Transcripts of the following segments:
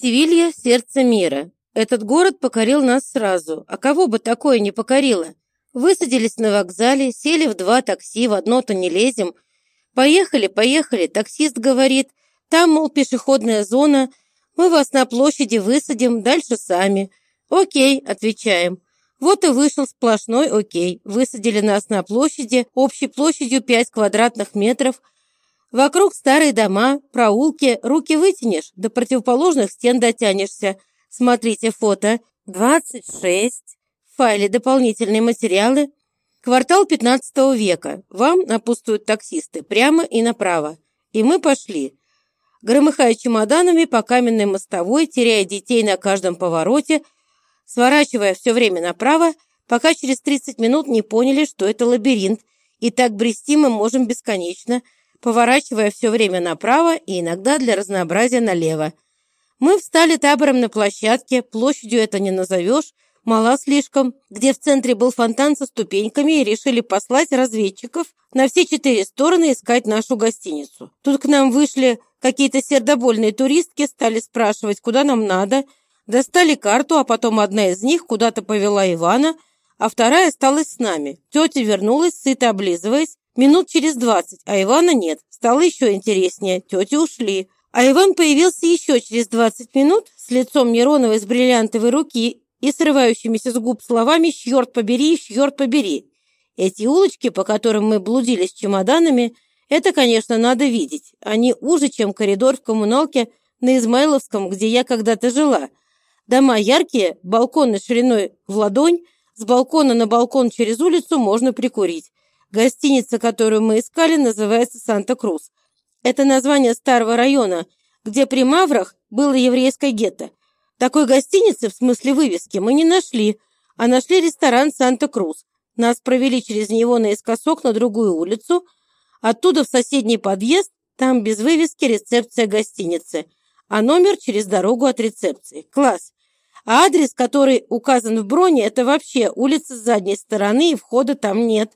Севилья – сердце мира. Этот город покорил нас сразу. А кого бы такое не покорило? Высадились на вокзале, сели в два такси, в одно-то не лезем. Поехали, поехали, таксист говорит. Там, мол, пешеходная зона. Мы вас на площади высадим, дальше сами. Окей, отвечаем. Вот и вышел сплошной окей. Высадили нас на площади, общей площадью 5 квадратных метров. Вокруг старые дома, проулки, руки вытянешь, до противоположных стен дотянешься. Смотрите фото. 26. В файле дополнительные материалы. Квартал 15 века. Вам напутствуют таксисты прямо и направо. И мы пошли. Громыхая чемоданами по каменной мостовой, теряя детей на каждом повороте, сворачивая все время направо, пока через 30 минут не поняли, что это лабиринт, и так брести мы можем бесконечно, поворачивая все время направо и иногда для разнообразия налево. Мы встали табором на площадке, площадью это не назовешь, мала слишком, где в центре был фонтан со ступеньками и решили послать разведчиков на все четыре стороны искать нашу гостиницу. Тут к нам вышли какие-то сердобольные туристки, стали спрашивать, куда нам надо, достали карту, а потом одна из них куда-то повела Ивана, а вторая осталась с нами. Тетя вернулась, сыто облизываясь, минут через двадцать, а Ивана нет. Стало еще интереснее, тети ушли. А Иван появился еще через 20 минут с лицом Нероновой с бриллиантовой руки и срывающимися с губ словами «Щёрт побери, щёрт побери». Эти улочки, по которым мы блудили с чемоданами, это, конечно, надо видеть. Они уже, чем коридор в коммуналке на Измайловском, где я когда-то жила. Дома яркие, балконы шириной в ладонь, с балкона на балкон через улицу можно прикурить. Гостиница, которую мы искали, называется «Санта-Крус». Это название старого района, где при Маврах было еврейское гетто. Такой гостиницы, в смысле вывески, мы не нашли, а нашли ресторан «Санта-Крус». Нас провели через него наискосок на другую улицу, оттуда в соседний подъезд, там без вывески рецепция гостиницы, а номер через дорогу от рецепции. Класс. А адрес, который указан в броне, это вообще улица с задней стороны, и входа там нет.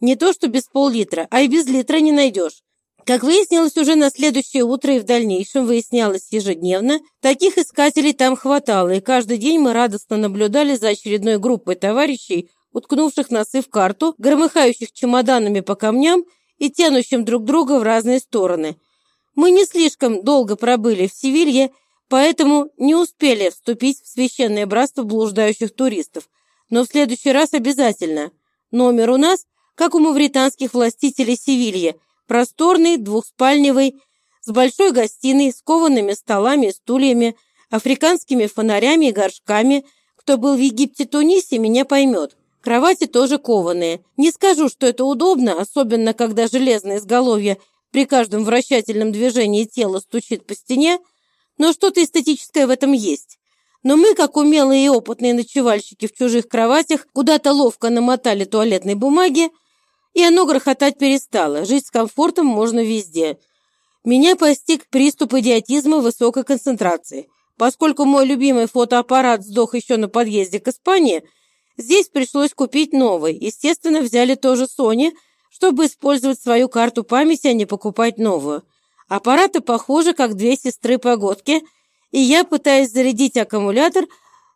Не то, что без пол-литра, а и без литра не найдешь. Как выяснилось уже на следующее утро и в дальнейшем выяснялось ежедневно, таких искателей там хватало, и каждый день мы радостно наблюдали за очередной группой товарищей, уткнувших носы в карту, громыхающих чемоданами по камням и тянущим друг друга в разные стороны. Мы не слишком долго пробыли в Севилье, поэтому не успели вступить в священное братство блуждающих туристов, но в следующий раз обязательно. Номер у нас, как у мавританских властителей Севильи – Просторный, двухспальневый, с большой гостиной, с коваными столами и стульями, африканскими фонарями и горшками. Кто был в Египте, Тунисе, меня поймет. Кровати тоже кованые. Не скажу, что это удобно, особенно когда железное изголовье при каждом вращательном движении тела стучит по стене, но что-то эстетическое в этом есть. Но мы, как умелые и опытные ночевальщики в чужих кроватях, куда-то ловко намотали туалетной бумаги, и оно грохотать перестало. Жить с комфортом можно везде. Меня постиг приступ идиотизма высокой концентрации. Поскольку мой любимый фотоаппарат сдох еще на подъезде к Испании, здесь пришлось купить новый. Естественно, взяли тоже Sony, чтобы использовать свою карту памяти, а не покупать новую. Аппараты похожи, как две сестры-погодки, и я, пытаясь зарядить аккумулятор,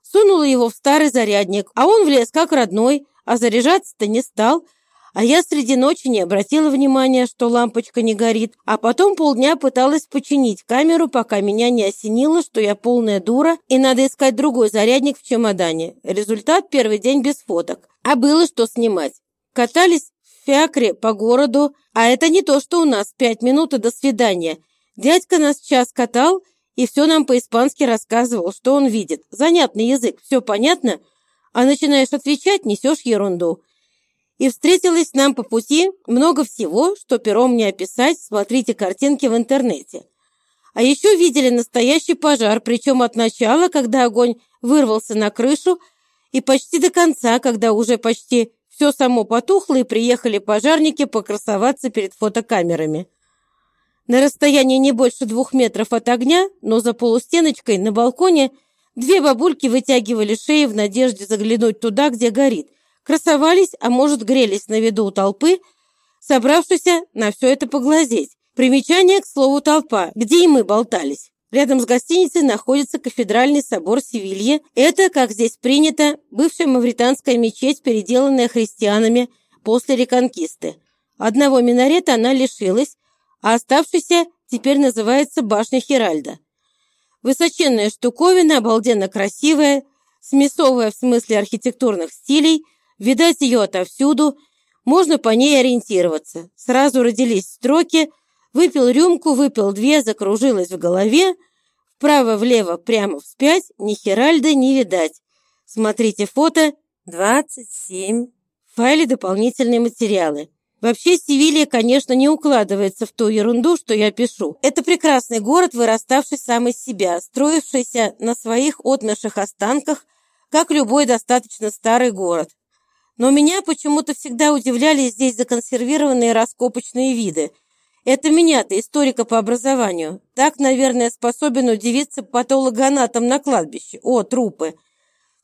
сунула его в старый зарядник, а он влез как родной, а заряжаться-то не стал – а я среди ночи не обратила внимания, что лампочка не горит, а потом полдня пыталась починить камеру, пока меня не осенило, что я полная дура и надо искать другой зарядник в чемодане. Результат – первый день без фоток. А было что снимать. Катались в фиакре по городу, а это не то, что у нас пять минут и до свидания. Дядька нас час катал и все нам по-испански рассказывал, что он видит. Занятный язык, все понятно? А начинаешь отвечать, несешь ерунду. И встретилось нам по пути много всего, что пером не описать, смотрите картинки в интернете. А еще видели настоящий пожар, причем от начала, когда огонь вырвался на крышу, и почти до конца, когда уже почти все само потухло, и приехали пожарники покрасоваться перед фотокамерами. На расстоянии не больше двух метров от огня, но за полустеночкой на балконе две бабульки вытягивали шеи в надежде заглянуть туда, где горит – красовались, а может, грелись на виду у толпы, собравшейся на все это поглазеть. Примечание к слову «толпа», где и мы болтались. Рядом с гостиницей находится кафедральный собор Севильи. Это, как здесь принято, бывшая мавританская мечеть, переделанная христианами после реконкисты. Одного минарета она лишилась, а оставшийся теперь называется башня Хиральда. Высоченная штуковина, обалденно красивая, смесовая в смысле архитектурных стилей, видать ее отовсюду, можно по ней ориентироваться. Сразу родились строки «Выпил рюмку, выпил две, закружилась в голове», «Вправо-влево, прямо вспять, ни Хиральда не видать». Смотрите фото 27. В файле дополнительные материалы. Вообще, Севилья, конечно, не укладывается в ту ерунду, что я пишу. Это прекрасный город, выраставший сам из себя, строившийся на своих отмерших останках, как любой достаточно старый город. Но меня почему-то всегда удивляли здесь законсервированные раскопочные виды. Это меня-то, историка по образованию. Так, наверное, способен удивиться патологоанатом на кладбище. О, трупы!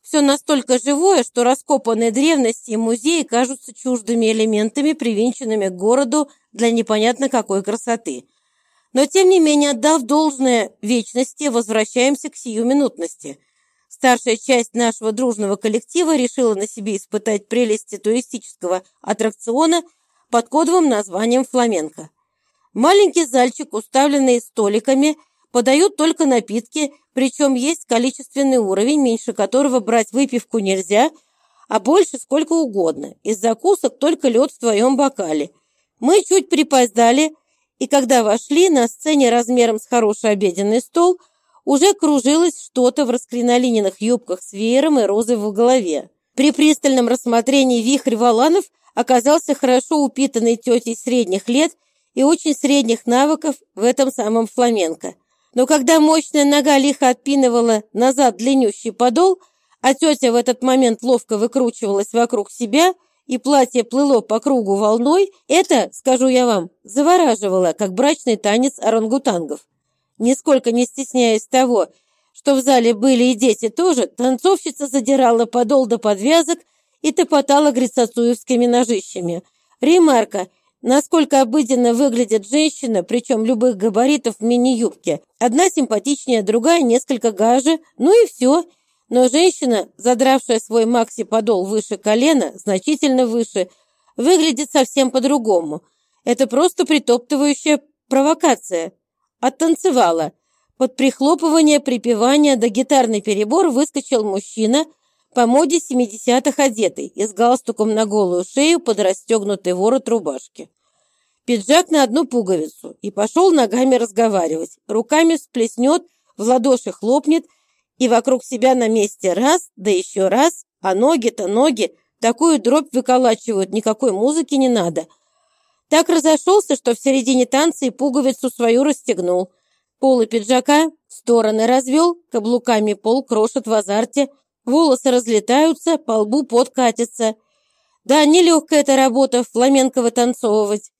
Все настолько живое, что раскопанные древности и музеи кажутся чуждыми элементами, привинченными к городу для непонятно какой красоты. Но, тем не менее, отдав должное вечности, возвращаемся к сиюминутности. Старшая часть нашего дружного коллектива решила на себе испытать прелести туристического аттракциона под кодовым названием «Фламенко». Маленький зальчик, уставленный столиками – Подают только напитки, причем есть количественный уровень, меньше которого брать выпивку нельзя, а больше сколько угодно. Из закусок только лед в твоем бокале. Мы чуть припоздали, и когда вошли, на сцене размером с хороший обеденный стол уже кружилось что-то в раскринолиненных юбках с веером и розой в голове. При пристальном рассмотрении вихрь Валанов оказался хорошо упитанной тетей средних лет и очень средних навыков в этом самом фламенко. Но когда мощная нога лихо отпинывала назад длиннющий подол, а тетя в этот момент ловко выкручивалась вокруг себя, и платье плыло по кругу волной, это, скажу я вам, завораживало, как брачный танец орангутангов. Нисколько не стесняясь того, что в зале были и дети тоже, танцовщица задирала подол до подвязок и топотала грицацуевскими ножищами. Ремарка – Насколько обыденно выглядит женщина, причем любых габаритов в мини-юбке. Одна симпатичнее, другая несколько гаже, ну и все. Но женщина, задравшая свой макси-подол выше колена, значительно выше, выглядит совсем по-другому. Это просто притоптывающая провокация. Оттанцевала. Под прихлопывание, припевание да гитарный перебор выскочил мужчина – по моде 70-х одетый и с галстуком на голую шею под расстегнутый ворот рубашки. Пиджак на одну пуговицу и пошел ногами разговаривать. Руками сплеснет, в ладоши хлопнет и вокруг себя на месте раз, да еще раз, а ноги-то ноги, такую дробь выколачивают, никакой музыки не надо. Так разошелся, что в середине танца и пуговицу свою расстегнул. Полы пиджака стороны развел, каблуками пол крошит в азарте, волосы разлетаются, по лбу пот катится. Да, нелегкая эта работа, фламенко вытанцовывать.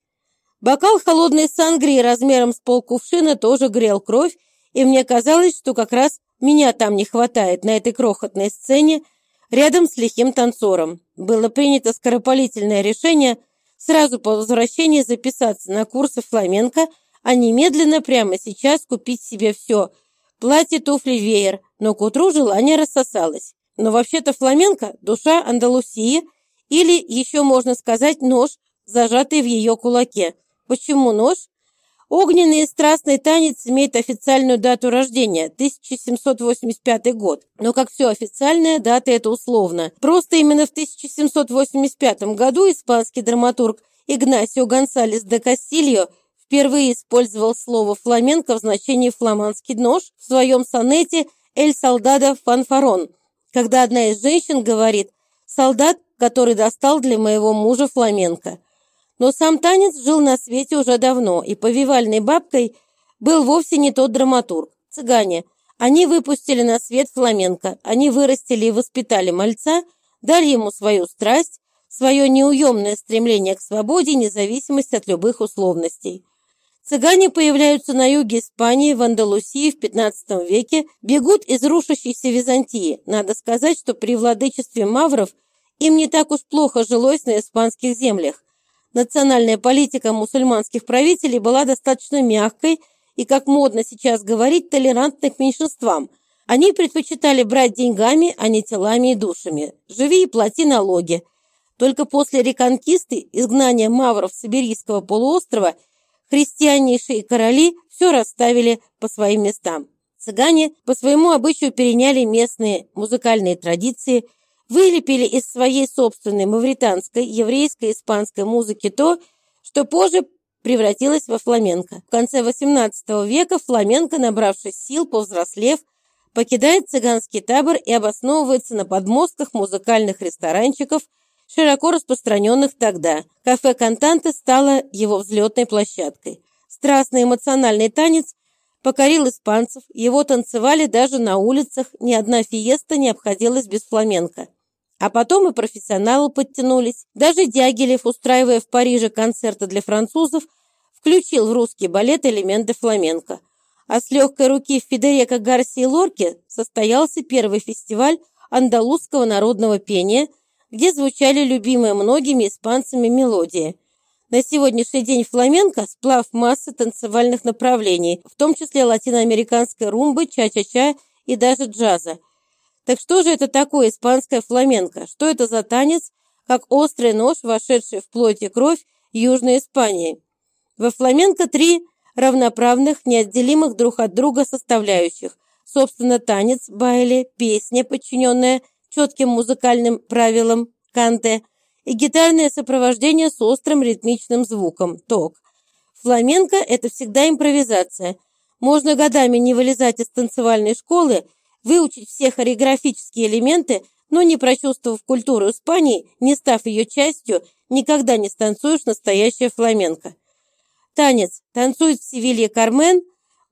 Бокал холодной сангрии размером с полкувшина тоже грел кровь, и мне казалось, что как раз меня там не хватает на этой крохотной сцене рядом с лихим танцором. Было принято скоропалительное решение сразу по возвращении записаться на курсы фламенко, а немедленно прямо сейчас купить себе все – Платье, туфли, веер, но к утру желание рассосалось. Но вообще-то фламенко – душа Андалусии, или еще можно сказать нож, зажатый в ее кулаке. Почему нож? Огненный и страстный танец имеет официальную дату рождения – 1785 год. Но как все официальное, дата это условно. Просто именно в 1785 году испанский драматург Игнасио Гонсалес де Кастильо – впервые использовал слово «фламенко» в значении «фламандский нож» в своем сонете «Эль солдада фанфарон», когда одна из женщин говорит «солдат, который достал для моего мужа фламенко». Но сам танец жил на свете уже давно, и повивальной бабкой был вовсе не тот драматург. Цыгане. Они выпустили на свет фламенко, они вырастили и воспитали мальца, дали ему свою страсть, свое неуемное стремление к свободе и независимость от любых условностей. Цыгане появляются на юге Испании, в Андалусии в XV веке, бегут из рушащейся Византии. Надо сказать, что при владычестве мавров им не так уж плохо жилось на испанских землях. Национальная политика мусульманских правителей была достаточно мягкой, и, как модно сейчас говорить, толерантны к меньшинствам. Они предпочитали брать деньгами, а не телами и душами. Живи и плати налоги. Только после реконкисты, изгнания мавров с Сибирийского полуострова, христианнейшие короли все расставили по своим местам. Цыгане по своему обычаю переняли местные музыкальные традиции, вылепили из своей собственной мавританской, еврейской, испанской музыки то, что позже превратилось во фламенко. В конце XVIII века фламенко, набравшись сил, повзрослев, покидает цыганский табор и обосновывается на подмостках музыкальных ресторанчиков, широко распространенных тогда. Кафе «Кантанте» стало его взлетной площадкой. Страстный эмоциональный танец покорил испанцев, его танцевали даже на улицах, ни одна фиеста не обходилась без фламенко. А потом и профессионалы подтянулись. Даже Дягилев, устраивая в Париже концерты для французов, включил в русский балет элементы фламенко. А с легкой руки Федерико Гарсии Лорки состоялся первый фестиваль андалузского народного пения, где звучали любимые многими испанцами мелодии – на сегодняшний день фламенко – сплав массы танцевальных направлений, в том числе латиноамериканской румбы, ча-ча-ча и даже джаза. Так что же это такое испанское фламенко? Что это за танец, как острый нож, вошедший в плоть и кровь Южной Испании? Во фламенко три равноправных, неотделимых друг от друга составляющих. Собственно, танец, байли, песня, подчиненная четким музыкальным правилам, канте – и гитарное сопровождение с острым ритмичным звуком – ток. Фламенко – это всегда импровизация. Можно годами не вылезать из танцевальной школы, выучить все хореографические элементы, но не прочувствовав культуру Испании, не став ее частью, никогда не станцуешь настоящее фламенко. Танец танцует в Севилье Кармен,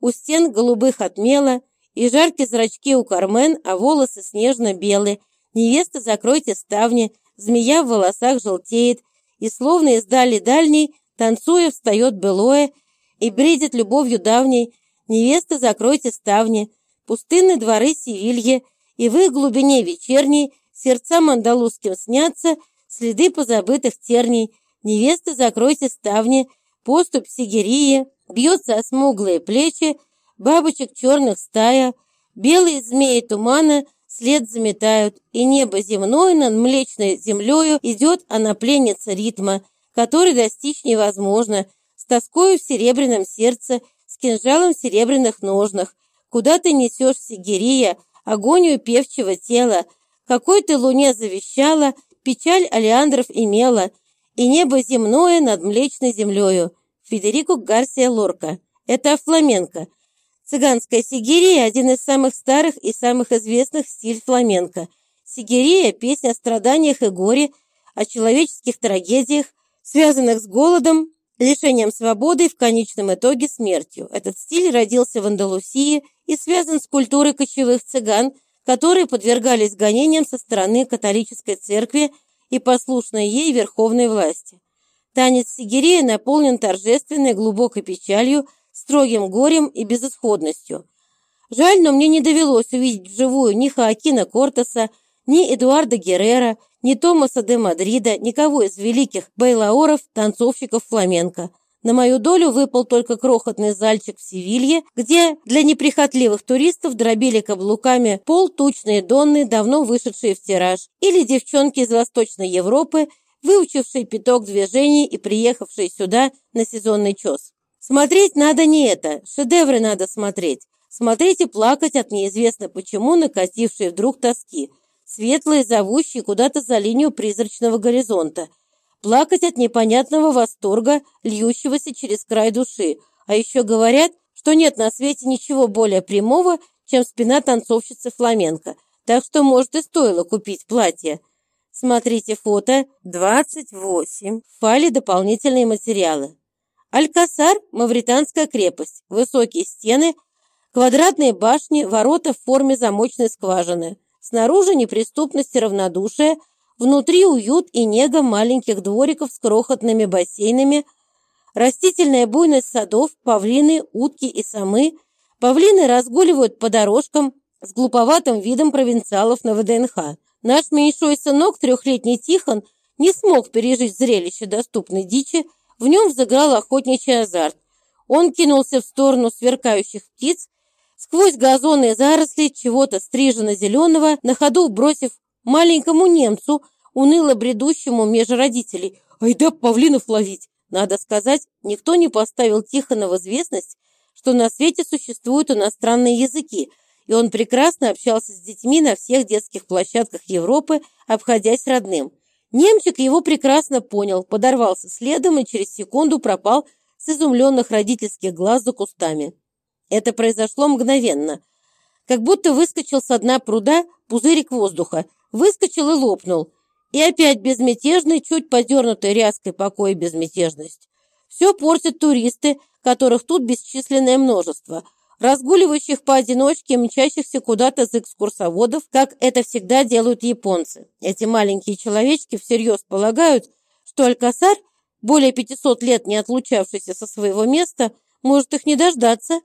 у стен голубых отмела, и жаркие зрачки у Кармен, а волосы снежно-белые. Невеста, закройте ставни, Змея в волосах желтеет, и словно издали дальней, танцуя, встает былое и бредит любовью давней. Невеста, закройте ставни, пустынные дворы Севильи, и в их глубине вечерней сердцам андалузским снятся следы позабытых терней. Невеста, закройте ставни, поступ Сигирии, бьется о смуглые плечи, бабочек черных стая, белые змеи тумана — след заметают, и небо земное над млечной землею идет, а на пленница ритма, который достичь невозможно, с тоскою в серебряном сердце, с кинжалом в серебряных ножнах. Куда ты несешь, Сигирия, агонию певчего тела? Какой ты луне завещала, печаль Алеандров имела, и небо земное над млечной землею. Федерико Гарсия Лорка. Это фламенко. Цыганская сигирия – один из самых старых и самых известных стиль фламенко. Сигирия – песня о страданиях и горе, о человеческих трагедиях, связанных с голодом, лишением свободы и в конечном итоге смертью. Этот стиль родился в Андалусии и связан с культурой кочевых цыган, которые подвергались гонениям со стороны католической церкви и послушной ей верховной власти. Танец Сигирия наполнен торжественной глубокой печалью – строгим горем и безысходностью. Жаль, но мне не довелось увидеть вживую ни Хоакина Кортеса, ни Эдуарда Геррера, ни Томаса де Мадрида, никого из великих байлаоров, танцовщиков фламенко. На мою долю выпал только крохотный зальчик в Севилье, где для неприхотливых туристов дробили каблуками полтучные донны, давно вышедшие в тираж, или девчонки из Восточной Европы, выучившие пяток движений и приехавшие сюда на сезонный чес. Смотреть надо не это, шедевры надо смотреть. Смотреть и плакать от неизвестно почему накатившей вдруг тоски, светлые, зовущие куда-то за линию призрачного горизонта. Плакать от непонятного восторга, льющегося через край души. А еще говорят, что нет на свете ничего более прямого, чем спина танцовщицы фламенко. Так что, может, и стоило купить платье. Смотрите фото 28. В файле дополнительные материалы. Алькасар – мавританская крепость, высокие стены, квадратные башни, ворота в форме замочной скважины. Снаружи неприступность и равнодушие, внутри уют и нега маленьких двориков с крохотными бассейнами, растительная буйность садов, павлины, утки и самы. Павлины разгуливают по дорожкам с глуповатым видом провинциалов на ВДНХ. Наш меньшой сынок, трехлетний Тихон, не смог пережить зрелище доступной дичи, в нем взыграл охотничий азарт. Он кинулся в сторону сверкающих птиц, сквозь газоны и заросли чего-то стрижено-зеленого, на ходу бросив маленькому немцу, уныло бредущему меж родителей. «Айда павлинов ловить!» Надо сказать, никто не поставил Тихона в известность, что на свете существуют иностранные языки, и он прекрасно общался с детьми на всех детских площадках Европы, обходясь родным. Немчик его прекрасно понял, подорвался следом и через секунду пропал с изумленных родительских глаз за кустами. Это произошло мгновенно. Как будто выскочил со дна пруда пузырик воздуха, выскочил и лопнул. И опять безмятежный, чуть подернутый ряской покой безмятежность. Все портят туристы, которых тут бесчисленное множество, разгуливающих поодиночке, мчащихся куда-то с экскурсоводов, как это всегда делают японцы. Эти маленькие человечки всерьез полагают, что Алькасар, более 500 лет не отлучавшийся со своего места, может их не дождаться.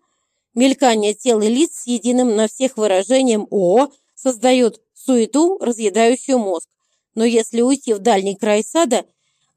Мелькание тел и лиц с единым на всех выражением «О» создает суету, разъедающую мозг. Но если уйти в дальний край сада,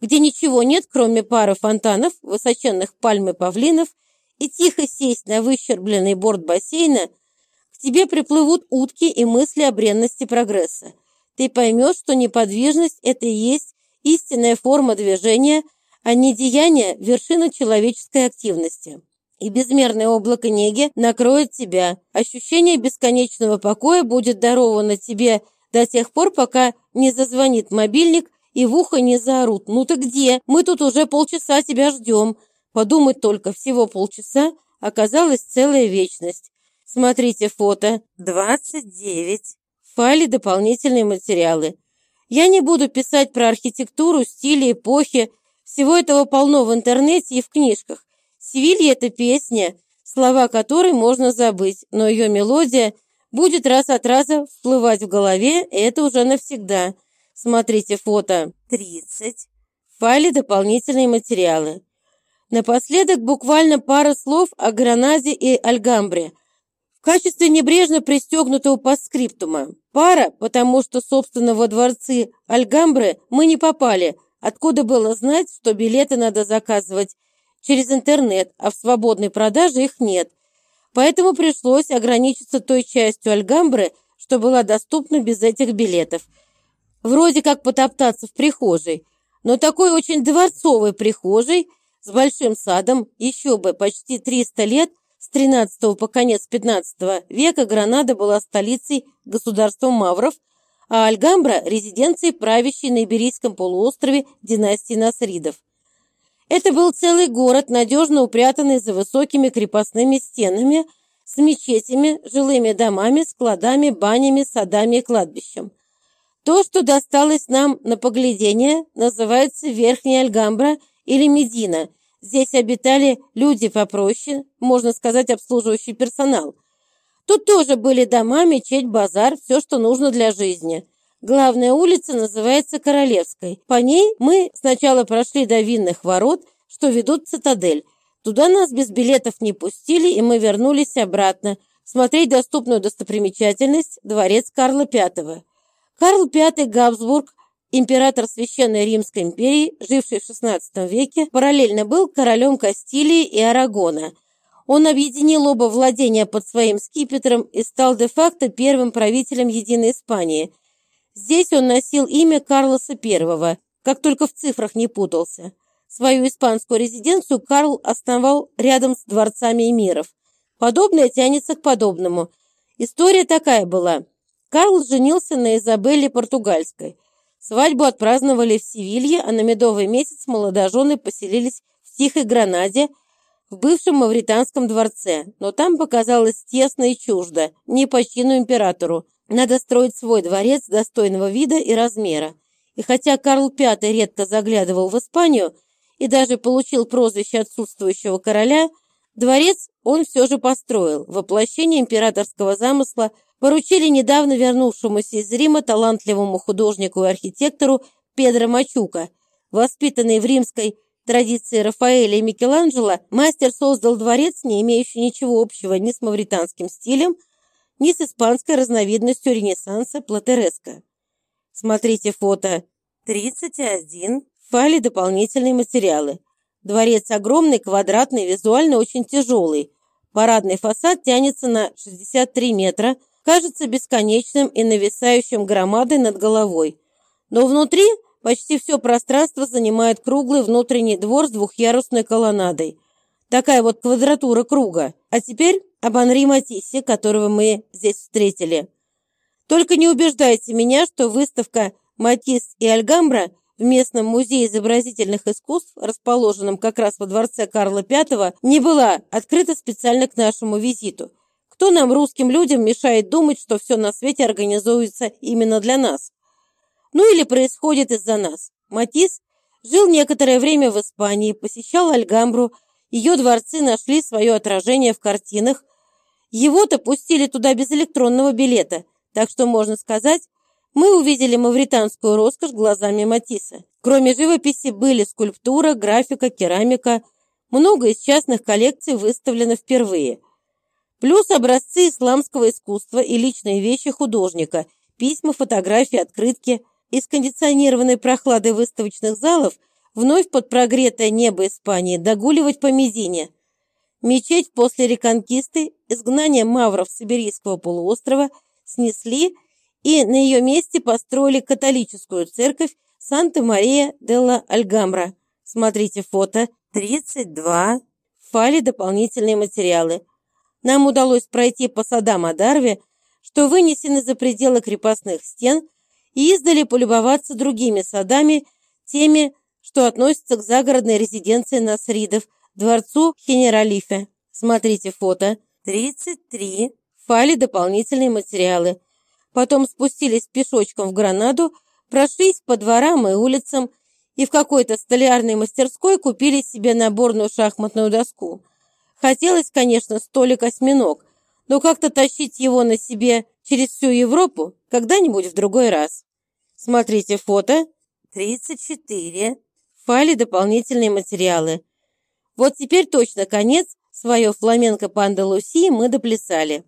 где ничего нет, кроме пары фонтанов, высоченных пальм и павлинов, и тихо сесть на выщербленный борт бассейна, к тебе приплывут утки и мысли о бренности прогресса. Ты поймешь, что неподвижность – это и есть истинная форма движения, а не деяние – вершина человеческой активности. И безмерное облако неги накроет тебя. Ощущение бесконечного покоя будет даровано тебе до тех пор, пока не зазвонит мобильник и в ухо не заорут. «Ну ты где? Мы тут уже полчаса тебя ждем». Подумать только, всего полчаса оказалась целая вечность. Смотрите фото. 29. В файле дополнительные материалы. Я не буду писать про архитектуру, стили, эпохи. Всего этого полно в интернете и в книжках. Севилья – это песня, слова которой можно забыть, но ее мелодия будет раз от раза всплывать в голове, и это уже навсегда – Смотрите фото 30. В файле дополнительные материалы. Напоследок буквально пара слов о Гранаде и Альгамбре. В качестве небрежно пристегнутого постскриптума. Пара, потому что, собственно, во дворцы Альгамбры мы не попали. Откуда было знать, что билеты надо заказывать через интернет, а в свободной продаже их нет. Поэтому пришлось ограничиться той частью Альгамбры, что была доступна без этих билетов – вроде как потоптаться в прихожей, но такой очень дворцовой прихожей с большим садом, еще бы почти 300 лет, с 13 по конец 15 века Гранада была столицей государства Мавров, а Альгамбра – резиденцией правящей на Иберийском полуострове династии Насридов. Это был целый город, надежно упрятанный за высокими крепостными стенами, с мечетями, жилыми домами, складами, банями, садами и кладбищем. То, что досталось нам на поглядение, называется Верхняя Альгамбра или Медина. Здесь обитали люди попроще, можно сказать, обслуживающий персонал. Тут тоже были дома, мечеть, базар, все, что нужно для жизни. Главная улица называется Королевской. По ней мы сначала прошли до винных ворот, что ведут в цитадель. Туда нас без билетов не пустили, и мы вернулись обратно, смотреть доступную достопримечательность – дворец Карла V. Карл V Габсбург, император Священной Римской империи, живший в XVI веке, параллельно был королем Кастилии и Арагона. Он объединил оба владения под своим скипетром и стал де-факто первым правителем Единой Испании. Здесь он носил имя Карлоса I, как только в цифрах не путался. Свою испанскую резиденцию Карл основал рядом с дворцами эмиров. Подобное тянется к подобному. История такая была – Карл женился на Изабелле Португальской. Свадьбу отпраздновали в Севилье, а на медовый месяц молодожены поселились в Тихой Гранаде, в бывшем Мавританском дворце, но там показалось тесно и чуждо, не по чину императору. Надо строить свой дворец достойного вида и размера. И хотя Карл V редко заглядывал в Испанию и даже получил прозвище отсутствующего короля, дворец он все же построил, воплощение императорского замысла – поручили недавно вернувшемуся из Рима талантливому художнику и архитектору Педро Мачука. Воспитанный в римской традиции Рафаэля и Микеланджело, мастер создал дворец, не имеющий ничего общего ни с мавританским стилем, ни с испанской разновидностью Ренессанса Платереско. Смотрите фото 31, в файле дополнительные материалы. Дворец огромный, квадратный, визуально очень тяжелый. Парадный фасад тянется на 63 метра, кажется бесконечным и нависающим громадой над головой. Но внутри почти все пространство занимает круглый внутренний двор с двухъярусной колоннадой. Такая вот квадратура круга. А теперь об Анри Матиссе, которого мы здесь встретили. Только не убеждайте меня, что выставка «Матисс и Альгамбра» в местном музее изобразительных искусств, расположенном как раз во дворце Карла V, не была открыта специально к нашему визиту. Кто нам, русским людям, мешает думать, что все на свете организуется именно для нас? Ну или происходит из-за нас. Матисс жил некоторое время в Испании, посещал Альгамбру, ее дворцы нашли свое отражение в картинах. Его-то пустили туда без электронного билета, так что, можно сказать, мы увидели мавританскую роскошь глазами Матисса. Кроме живописи были скульптура, графика, керамика. Много из частных коллекций выставлено впервые. Плюс образцы исламского искусства и личные вещи художника, письма, фотографии, открытки. Из кондиционированной прохлады выставочных залов вновь под прогретое небо Испании догуливать по Мизине. Мечеть после реконкисты, изгнания мавров с Сибирийского полуострова снесли и на ее месте построили католическую церковь Санта-Мария-делла-Альгамбра. Смотрите фото 32. В файле дополнительные материалы. Нам удалось пройти по садам Адарве, что вынесены за пределы крепостных стен, и издали полюбоваться другими садами, теми, что относится к загородной резиденции Насридов, дворцу Хенералифе. Смотрите фото. 33. В дополнительные материалы. Потом спустились пешочком в Гранаду, прошлись по дворам и улицам и в какой-то столярной мастерской купили себе наборную шахматную доску. Хотелось, конечно, столик-осьминог, но как-то тащить его на себе через всю Европу когда-нибудь в другой раз. Смотрите фото 34 файле дополнительные материалы. Вот теперь точно конец, свое фламенко по Андалусии мы доплясали.